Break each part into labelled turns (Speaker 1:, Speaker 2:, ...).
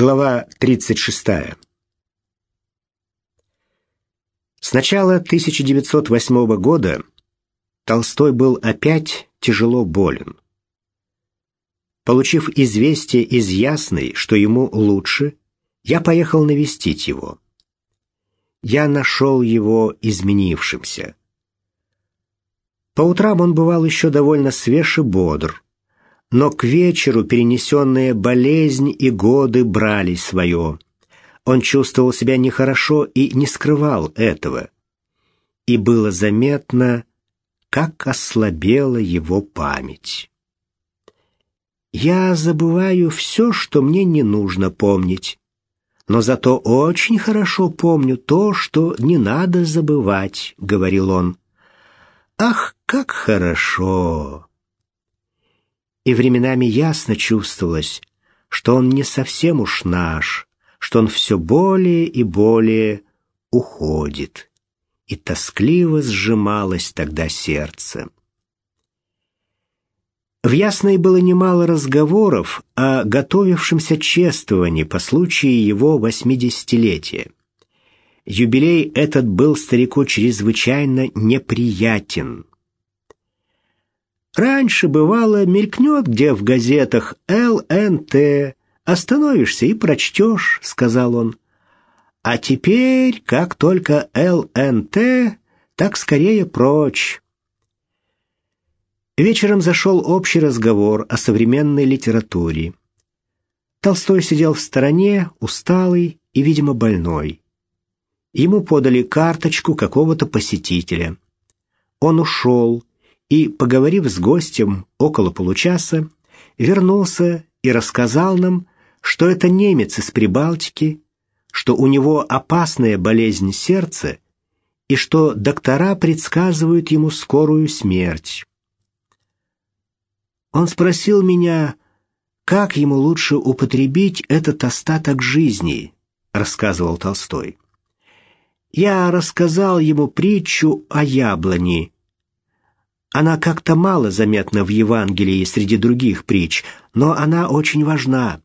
Speaker 1: Глава 36. С начала 1908 года Толстой был опять тяжело болен. Получив известие из Ясной, что ему лучше, я поехал навестить его. Я нашел его изменившимся. По утрам он бывал еще довольно свеж и бодр, но к вечеру перенесенная болезнь и годы брали свое. Он чувствовал себя нехорошо и не скрывал этого. И было заметно, как ослабела его память. «Я забываю все, что мне не нужно помнить, но зато очень хорошо помню то, что не надо забывать», — говорил он. «Ах, как хорошо!» И временами ясно чувствовалось, что он не совсем уж наш, что он все более и более уходит. И тоскливо сжималось тогда сердце. В Ясной было немало разговоров о готовившемся чествовании по случаю его восьмидесятилетия. Юбилей этот был старику чрезвычайно неприятен. Раньше, бывало, мелькнет где в газетах «ЛНТ». Остановишься и прочтешь, — сказал он. А теперь, как только ЛНТ, так скорее прочь. Вечером зашел общий разговор о современной литературе. Толстой сидел в стороне, усталый и, видимо, больной. Ему подали карточку какого-то посетителя. Он ушел, и, поговорив с гостем около получаса, вернулся и рассказал нам, что это немец из Прибалтики, что у него опасная болезнь сердца и что доктора предсказывают ему скорую смерть. Он спросил меня, как ему лучше употребить этот остаток жизни, рассказывал Толстой. Я рассказал ему притчу о яблоне, она как-то мало заметна в Евангелии среди других притч, но она очень важна.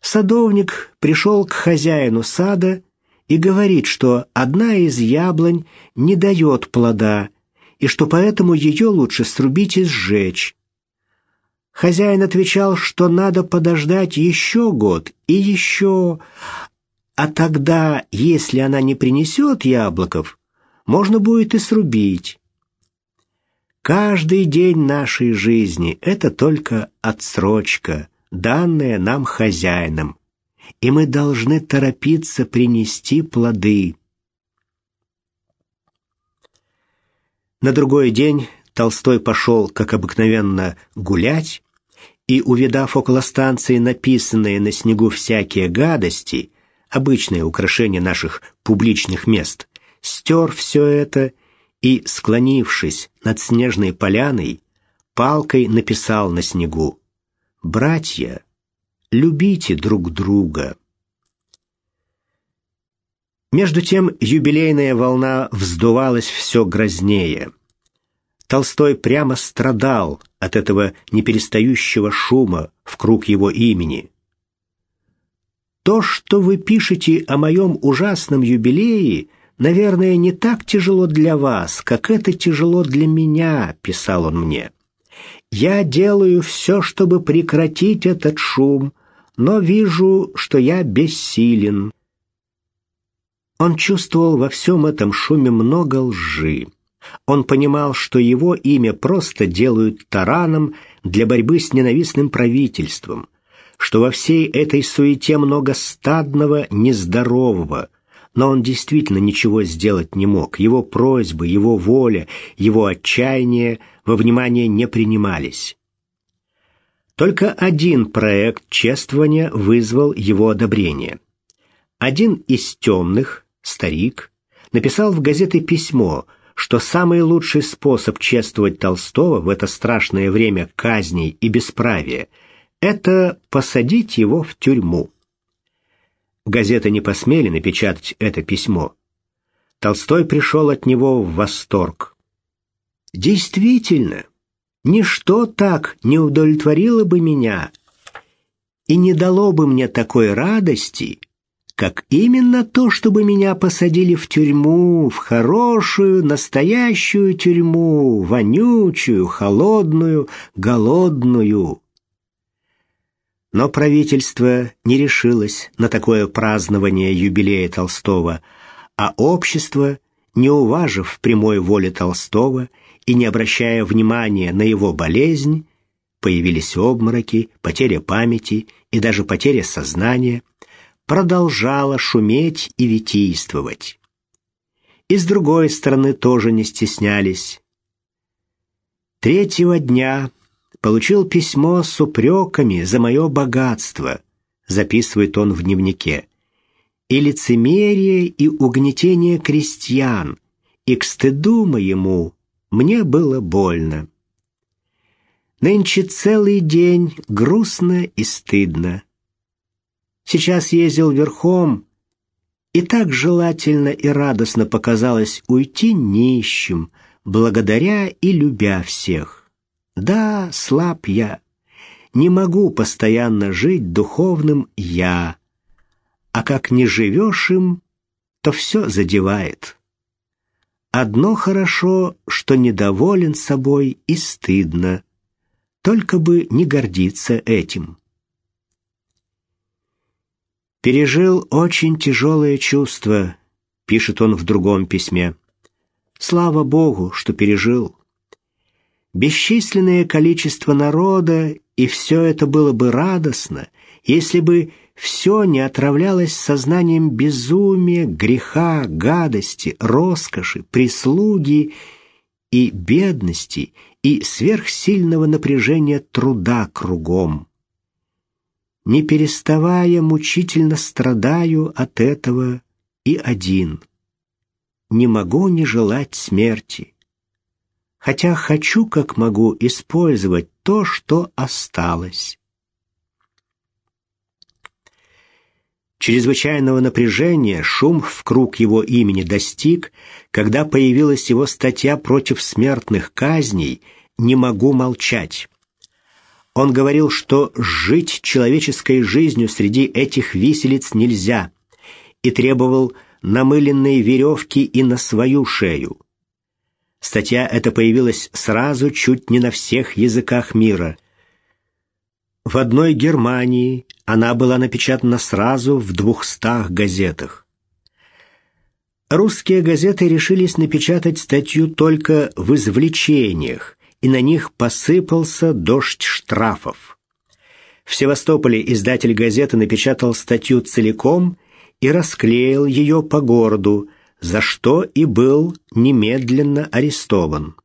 Speaker 1: Садовник пришел к хозяину сада и говорит, что одна из яблонь не дает плода, и что поэтому ее лучше срубить и сжечь. Хозяин отвечал, что надо подождать еще год и еще, а тогда, если она не принесет яблоков, можно будет и срубить. Каждый день нашей жизни — это только отсрочка, данная нам хозяином, и мы должны торопиться принести плоды. На другой день Толстой пошел, как обыкновенно, гулять, и, увидав около станции написанные на снегу всякие гадости, обычное украшение наших публичных мест, стер все это и, склонившись над снежной поляной, палкой написал на снегу «Братья, любите друг друга». Между тем юбилейная волна вздувалась все грознее. Толстой прямо страдал от этого неперестающего шума в круг его имени. «То, что вы пишете о моем ужасном юбилее, наверное, не так тяжело для вас, как это тяжело для меня», — писал он мне. «Я делаю все, чтобы прекратить этот шум, но вижу, что я бессилен». Он чувствовал во всем этом шуме много лжи. Он понимал, что его имя просто делают тараном для борьбы с ненавистным правительством, что во всей этой суете много стадного, нездорового, но он действительно ничего сделать не мог. Его просьбы, его воля, его отчаяние во внимание не принимались. Только один проект чествования вызвал его одобрение. Один из темных, старик, написал в газеты письмо, что самый лучший способ чествовать Толстого в это страшное время казней и бесправия – это посадить его в тюрьму. Газеты не посмели напечатать это письмо. Толстой пришел от него в восторг. Действительно, ничто так не удовлетворило бы меня. и не дало бы мне такой радости, как именно то, чтобы меня посадили в тюрьму, в хорошую, настоящую тюрьму, вонючую, холодную, голодную. Но правительство не решилось на такое празднование юбилея Толстого, а общество, не уважив прямой воли Толстого и не обращая внимания на его болезнь, появились обмороки, потеря памяти и даже потеря сознания, продолжала шуметь и витийствовать. И с другой стороны тоже не стеснялись. Третьего дня получил письмо с упреками за мое богатство, записывает он в дневнике, и лицемерие и угнетение крестьян, и к стыду моему мне было больно. Нынче целый день грустно и стыдно. Сейчас ездил верхом, и так желательно и радостно показалось уйти нищим, благодаря и любя всех. Да, слаб я, не могу постоянно жить духовным «я», а как не живешь им, то все задевает. Одно хорошо, что недоволен собой и стыдно. Только бы не гордиться этим. «Пережил очень тяжелое чувство», — пишет он в другом письме. «Слава Богу, что пережил. Бесчисленное количество народа, и все это было бы радостно, если бы все не отравлялось сознанием безумия, греха, гадости, роскоши, прислуги и бедности и сверхсильного напряжения труда кругом. Не переставая мучительно страдаю от этого и один. Не могу не желать смерти. Хотя хочу, как могу, использовать то, что осталось. Чрезвычайного напряжения шум в круг его имени достиг, когда появилась его статья против смертных казней «Не могу молчать». Он говорил, что жить человеческой жизнью среди этих виселиц нельзя, и требовал намыленные веревки и на свою шею. Статья эта появилась сразу чуть не на всех языках мира. В одной Германии она была напечатана сразу в двухстах газетах. Русские газеты решились напечатать статью только в извлечениях, и на них посыпался дождь штрафов. В Севастополе издатель газеты напечатал статью целиком и расклеил ее по городу, за что и был немедленно арестован.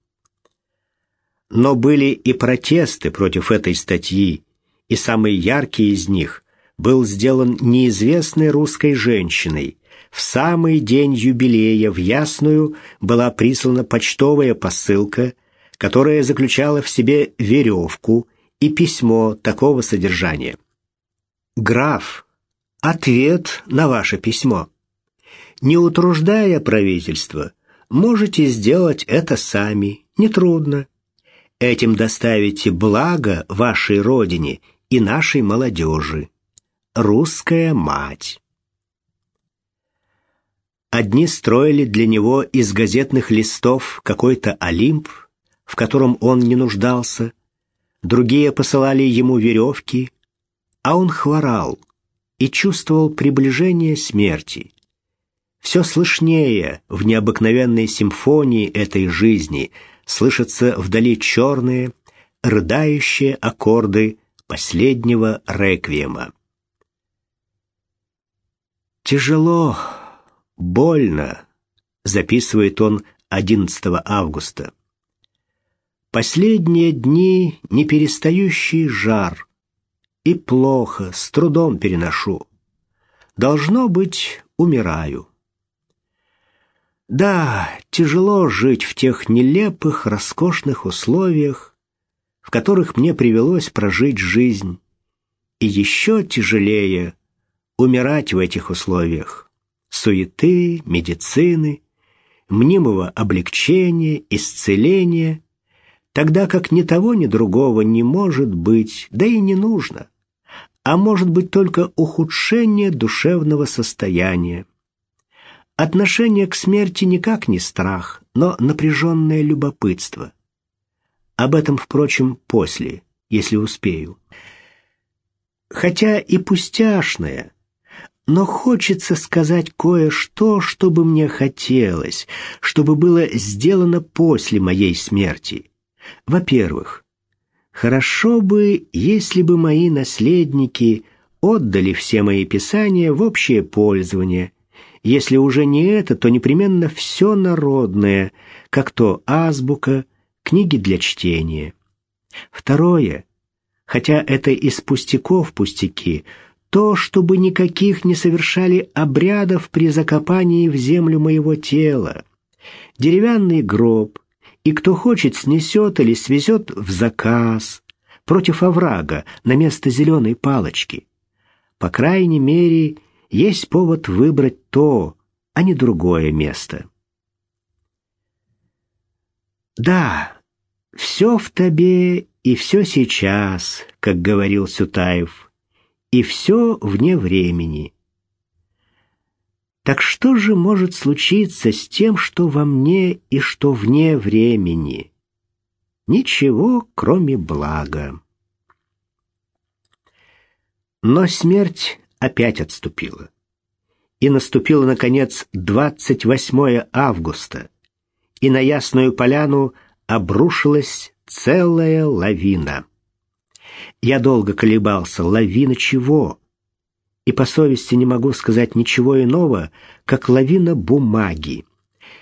Speaker 1: Но были и протесты против этой статьи, и самый яркий из них был сделан неизвестной русской женщиной. В самый день юбилея в Ясную была прислана почтовая посылка, которая заключала в себе веревку и письмо такого содержания. «Граф, ответ на ваше письмо. Не утруждая правительство, можете сделать это сами, нетрудно. Этим доставите благо вашей родине и нашей молодежи. Русская мать. Одни строили для него из газетных листов какой-то Олимп, в котором он не нуждался, другие посылали ему веревки, а он хворал и чувствовал приближение смерти. Все слышнее в необыкновенной симфонии этой жизни слышатся вдали черные, рыдающие аккорды последнего реквиема. «Тяжело, больно», — записывает он 11 августа. «Последние дни неперестающий жар, и плохо, с трудом переношу. Должно быть, умираю». Да, тяжело жить в тех нелепых, роскошных условиях, в которых мне привелось прожить жизнь, и еще тяжелее умирать в этих условиях. Суеты, медицины, мнимого облегчения, исцеления, тогда как ни того, ни другого не может быть, да и не нужно. а может быть только ухудшение душевного состояния. Отношение к смерти никак не страх, но напряженное любопытство. Об этом, впрочем, после, если успею. Хотя и пустяшное, но хочется сказать кое-что, что бы мне хотелось, чтобы было сделано после моей смерти. Во-первых, хорошо бы, если бы мои наследники отдали все мои писания в общее пользование. Если уже не это, то непременно все народное, как то азбука, книги для чтения. Второе, хотя это из пустяков пустяки, то, чтобы никаких не совершали обрядов при закопании в землю моего тела. Деревянный гроб, и кто хочет, снесет или свезет в заказ, против оврага, на место зеленой палочки. По крайней мере, есть повод выбрать то, а не другое место. Да, все в тебе и все сейчас, как говорил Сютаев, и все вне времени. Так что же может случиться с тем, что во мне и что вне времени? Ничего, кроме блага. Но смерть опять отступила. И наступило, наконец, 28 августа, и на Ясную Поляну обрушилась целая лавина. Я долго колебался, лавина чего? И по совести не могу сказать ничего иного, как лавина бумаги.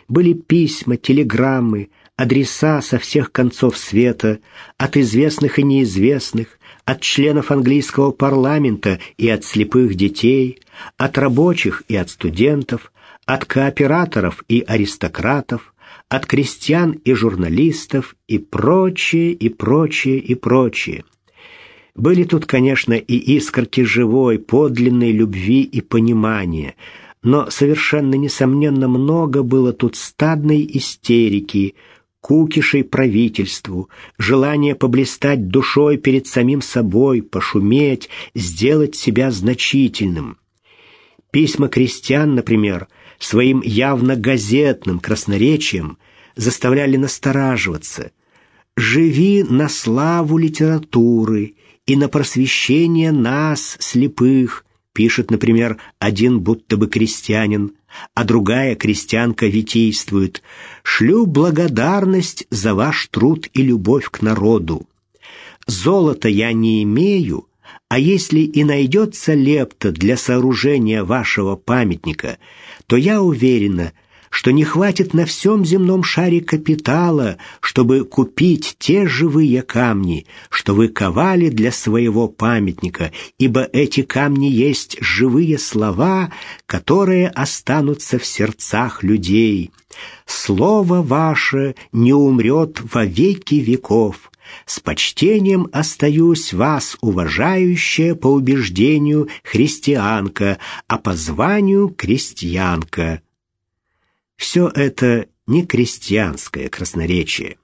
Speaker 1: Были письма, телеграммы, адреса со всех концов света, от известных и неизвестных, от членов английского парламента и от слепых детей, от рабочих и от студентов, от кооператоров и аристократов, от крестьян и журналистов и прочее, и прочее, и прочее. Были тут, конечно, и искорки живой, подлинной любви и понимания, но совершенно несомненно много было тут стадной истерики, кукишей правительству, желание поблистать душой перед самим собой, пошуметь, сделать себя значительным. Письма крестьян, например, своим явно газетным красноречием заставляли настораживаться. «Живи на славу литературы и на просвещение нас, слепых», пишет, например, один будто бы крестьянин, а другая крестьянка витийствует «Шлю благодарность за ваш труд и любовь к народу. Золота я не имею, а если и найдется лепта для сооружения вашего памятника, то я уверена, что не хватит на всем земном шаре капитала, чтобы купить те живые камни, что вы ковали для своего памятника, ибо эти камни есть живые слова, которые останутся в сердцах людей. Слово ваше не умрет во веки веков. С почтением остаюсь вас, уважающая по убеждению христианка, а по званию крестьянка. Все это не крестьянское красноречие.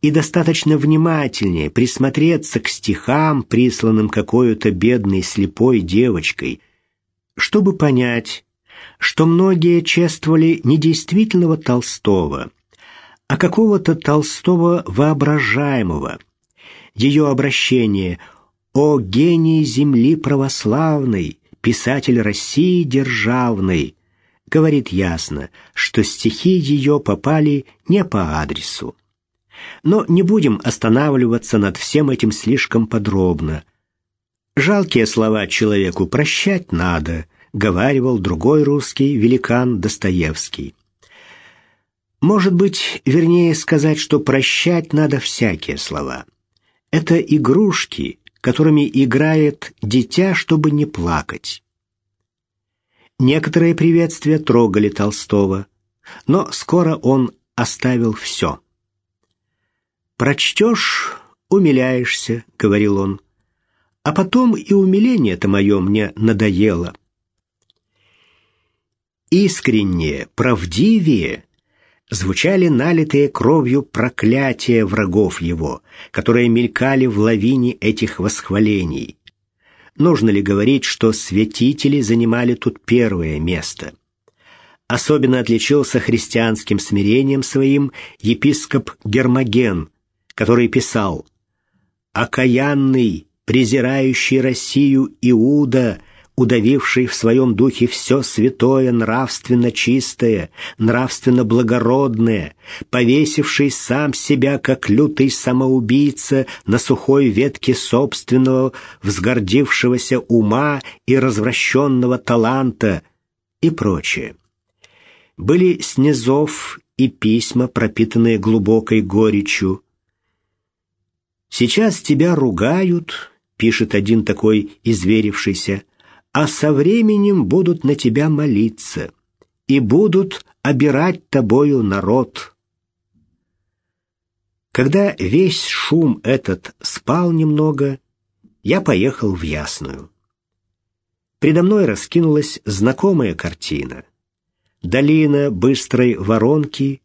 Speaker 1: И достаточно внимательнее присмотреться к стихам, присланным какой-то бедной слепой девочкой, чтобы понять, что многие чествовали не действительного Толстого, а какого-то Толстого воображаемого. Ее обращение «О гений земли православной, писатель России державной» говорит ясно, что стихи ее попали не по адресу. Но не будем останавливаться над всем этим слишком подробно. Жалкие слова человеку прощать надо, говаривал другой русский великан Достоевский. Может быть, вернее сказать, что прощать надо всякие слова. Это игрушки, которыми играет дитя, чтобы не плакать. Некоторые приветствия трогали Толстого, но скоро он оставил все. «Прочтешь — умиляешься», — говорил он, — «а потом и умиление-то мое мне надоело». Искреннее, правдивее звучали налитые кровью проклятия врагов его, которые мелькали в лавине этих восхвалений. Нужно ли говорить, что святители занимали тут первое место? Особенно отличился христианским смирением своим епископ Гермоген, который писал «Окаянный, презирающий Россию Иуда, удавивший в своем духе все святое, нравственно чистое, нравственно благородное, повесивший сам себя, как лютый самоубийца, на сухой ветке собственного, взгордившегося ума и развращенного таланта и прочее. Были снизов и письма, пропитанные глубокой горечью. «Сейчас тебя ругают», — пишет один такой изверившийся, — а со временем будут на тебя молиться и будут обирать тобою народ. Когда весь шум этот спал немного, я поехал в Ясную. Предо мной раскинулась знакомая картина. Долина быстрой воронки,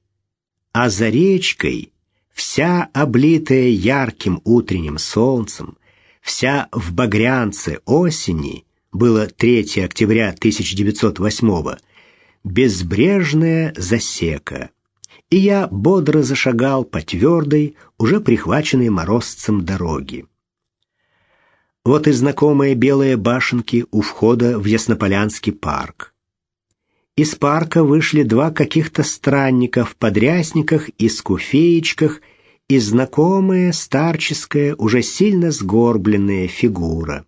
Speaker 1: а за речкой, вся облитая ярким утренним солнцем, вся в багрянце осени — было 3 октября 1908 безбрежная засека, и я бодро зашагал по твердой, уже прихваченной морозцем дороге. Вот и знакомые белые башенки у входа в Яснополянский парк. Из парка вышли два каких-то странника в подрясниках и скуфеечках и знакомая старческая, уже сильно сгорбленная фигура.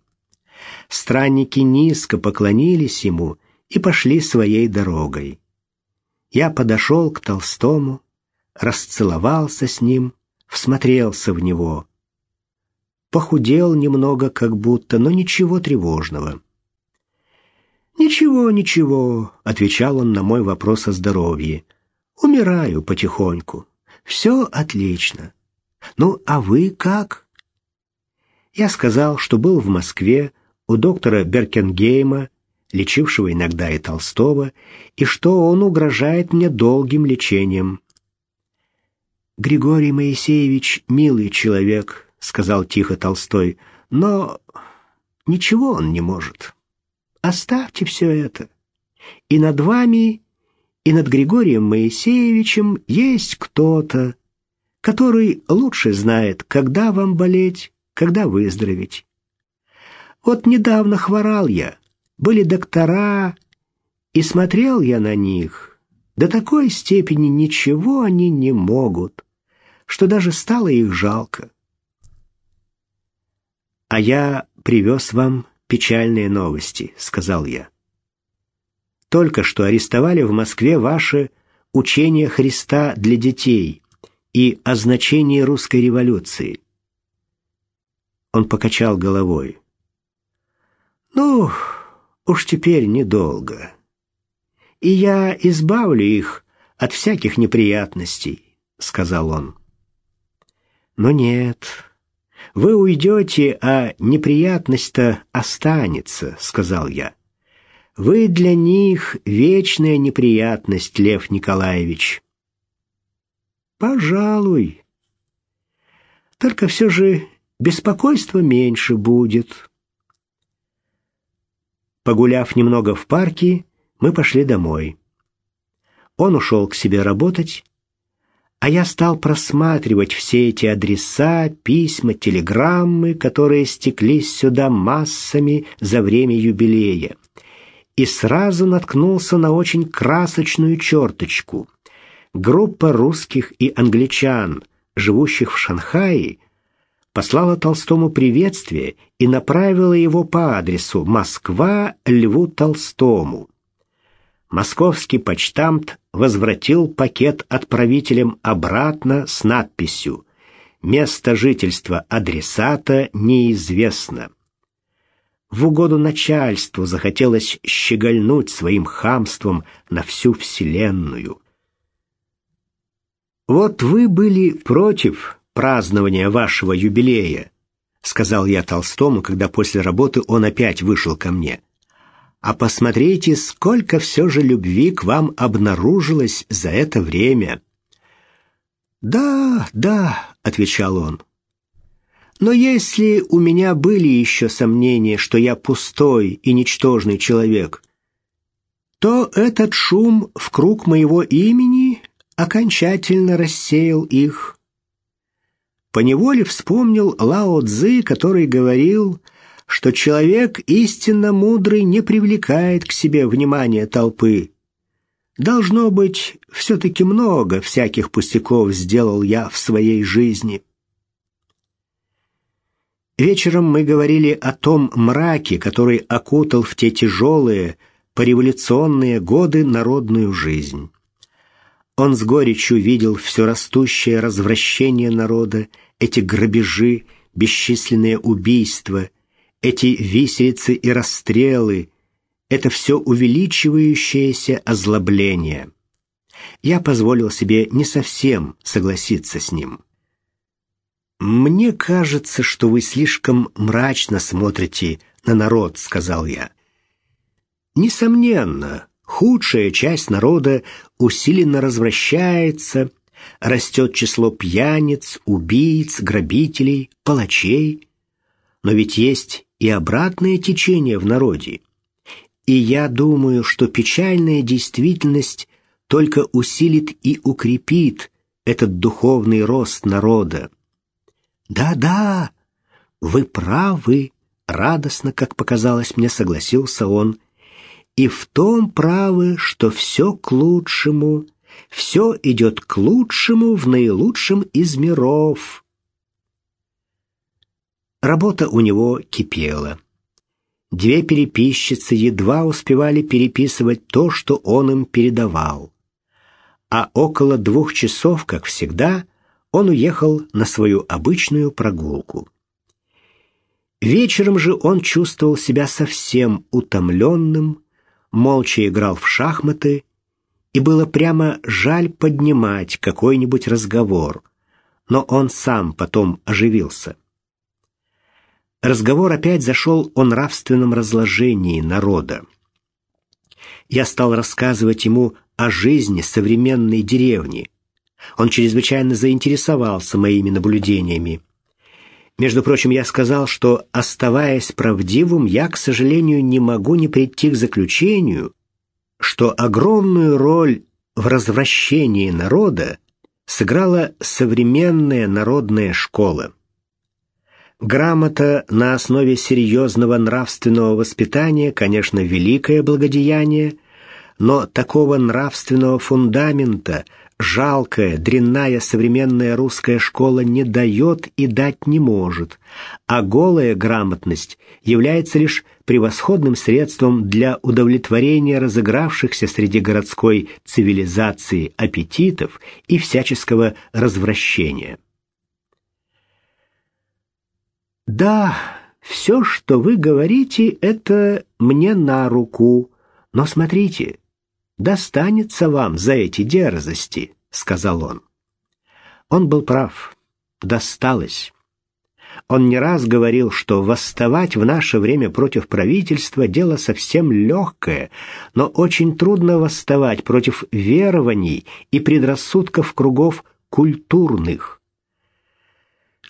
Speaker 1: Странники низко поклонились ему и пошли своей дорогой. Я подошел к Толстому, расцеловался с ним, всмотрелся в него. Похудел немного, как будто, но ничего тревожного. «Ничего, ничего», — отвечал он на мой вопрос о здоровье. «Умираю потихоньку. Все отлично. Ну, а вы как?» Я сказал, что был в Москве, у доктора Беркенгейма, лечившего иногда и Толстого, и что он угрожает мне долгим лечением. «Григорий Моисеевич милый человек», — сказал тихо Толстой, — «но ничего он не может. Оставьте все это. И над вами, и над Григорием Моисеевичем есть кто-то, который лучше знает, когда вам болеть, когда выздороветь. Вот недавно хворал я, были доктора, и смотрел я на них. До такой степени ничего они не могут, что даже стало их жалко. «А я привез вам печальные новости», — сказал я. «Только что арестовали в Москве ваше учение Христа для детей и о значении русской революции». Он покачал головой. Ну, уж теперь недолго. И я избавлю их от всяких неприятностей, сказал он. Но нет. Вы уйдете, а неприятность-то останется, сказал я. Вы для них вечная неприятность, Лев Николаевич. Пожалуй. Только все же беспокойства меньше будет. Погуляв немного в парке, мы пошли домой. Он ушел к себе работать, а я стал просматривать все эти адреса, письма, телеграммы, которые стеклись сюда массами за время юбилея. И сразу наткнулся на очень красочную черточку. Группа русских и англичан, живущих в Шанхае, послала Толстому приветствие и направила его по адресу Москва Льву Толстому. Московский почтамт возвратил пакет отправителям обратно с надписью «Место жительства адресата неизвестно». В угоду начальству захотелось щегольнуть своим хамством на всю вселенную. Вот вы были против празднования вашего юбилея», — сказал я Толстому, когда после работы он опять вышел ко мне. «А посмотрите, сколько все же любви к вам обнаружилось за это время». «Да, да», — отвечал он. Но если у меня были еще сомнения, что я пустой и ничтожный человек, то этот шум в круг моего имени окончательно рассеял их. Поневоле вспомнил Лао Цзы, который говорил, что человек истинно мудрый не привлекает к себе внимания толпы. Должно быть, все-таки много всяких пустяков сделал я в своей жизни. Вечером мы говорили о том мраке, который окутал в те тяжелые, пореволюционные годы народную жизнь. Он с горечью видел все растущее развращение народа, эти грабежи, бесчисленные убийства, эти виселицы и расстрелы, это все увеличивающееся озлобление. Я позволил себе не совсем согласиться с ним. «Мне кажется, что вы слишком мрачно смотрите на народ», — сказал я. «Несомненно, худшая часть народа усиленно развращается, растет число пьяниц, убийц, грабителей, палачей. Но ведь есть и обратное течение в народе. И я думаю, что печальная действительность только усилит и укрепит этот духовный рост народа. «Да-да, вы правы», — радостно, как показалось мне, согласился он. «И в том правы, что все к лучшему, все идет к лучшему в наилучшем из миров». Работа у него кипела. Две переписчицы едва успевали переписывать то, что он им передавал. А около двух часов, как всегда, он уехал на свою обычную прогулку. Вечером же он чувствовал себя совсем утомленным, молча играл в шахматы, и было прямо жаль поднимать какой-нибудь разговор, но он сам потом оживился. Разговор опять зашел о нравственном разложении народа. Я стал рассказывать ему о жизни современной деревни, он чрезвычайно заинтересовался моими наблюдениями. Между прочим, я сказал, что, оставаясь правдивым, я, к сожалению, не могу не прийти к заключению, что огромную роль в развращении народа сыграла современная народная школа. Грамота на основе серьезного нравственного воспитания, конечно, великое благодеяние, но такого нравственного фундамента – жалкая, дрянная современная русская школа не дает и дать не может, а голая грамотность является лишь превосходным средством для удовлетворения разыгравшихся среди городской цивилизации аппетитов и всяческого развращения. «Да, все, что вы говорите, это мне на руку, но смотрите» достанется вам за эти дерзости», — сказал он. Он был прав. Досталось. Он не раз говорил, что восставать в наше время против правительства – дело совсем легкое, но очень трудно восставать против верований и предрассудков кругов культурных.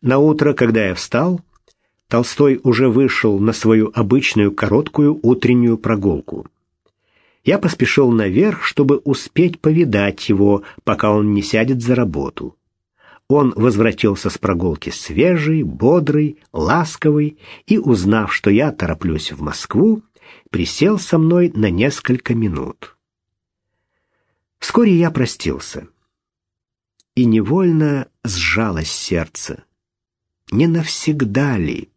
Speaker 1: На утро, когда я встал, Толстой уже вышел на свою обычную короткую утреннюю прогулку. Я поспешил наверх, чтобы успеть повидать его, пока он не сядет за работу. Он возвратился с прогулки свежий, бодрый, ласковый и, узнав, что я тороплюсь в Москву, присел со мной на несколько минут. Вскоре я простился. И невольно сжалось сердце. Не навсегда ли?